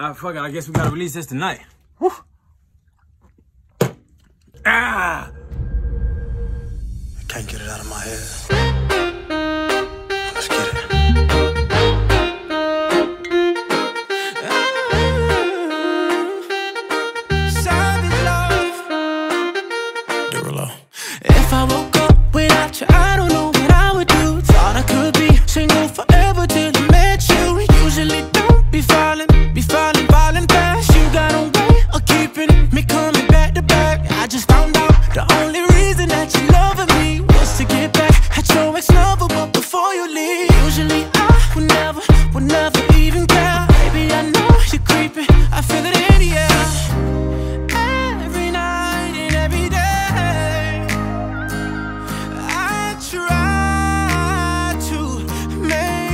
Ah, fuck it. I guess we gotta release this tonight. Whew. Ah! I can't get it out of my head. Let's get it. Savage love. If I woke up without you, I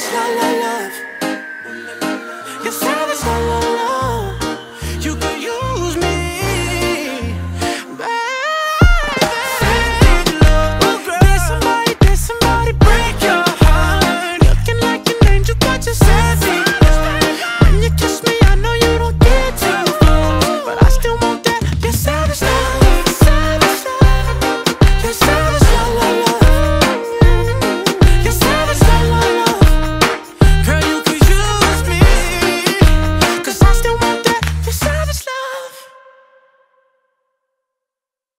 is la la love.